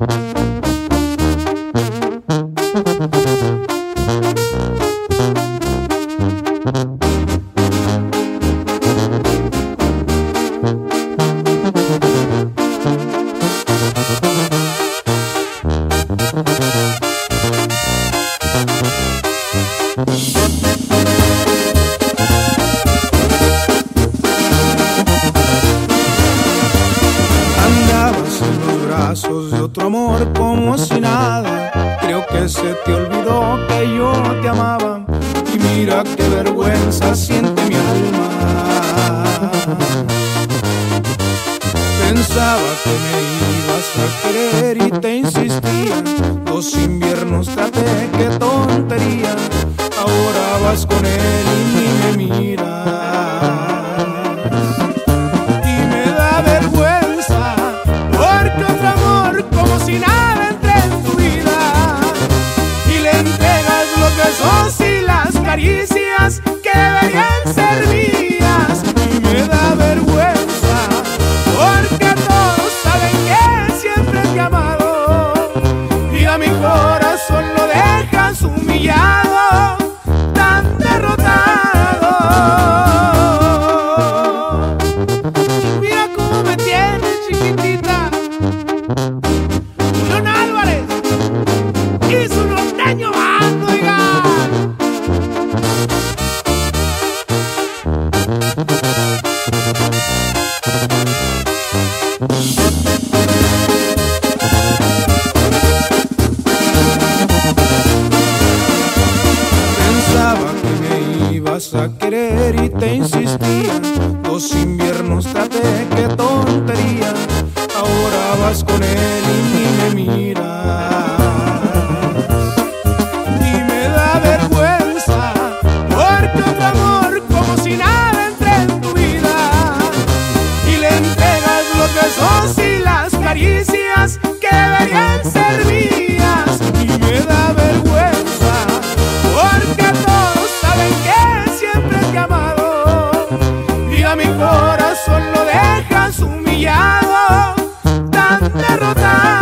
Thank brazos de otro amor como si nada. Creo que se te olvidó que yo te amaba. Y mira qué vergüenza siente mi alma. Pensaba que me ibas a querer y te insistía. Dos inviernos traté, qué tontería. Ahora vas con él y ni me las Pensaba que me ibas a querer y te insistía. Dos inviernos traté, qué tontería. Ahora vas con él y ni me miras. besos y las caricias que deberían ser mías. Y me da vergüenza porque todos saben que siempre te he amado. Y a mi corazón lo dejas humillado tan derrotado.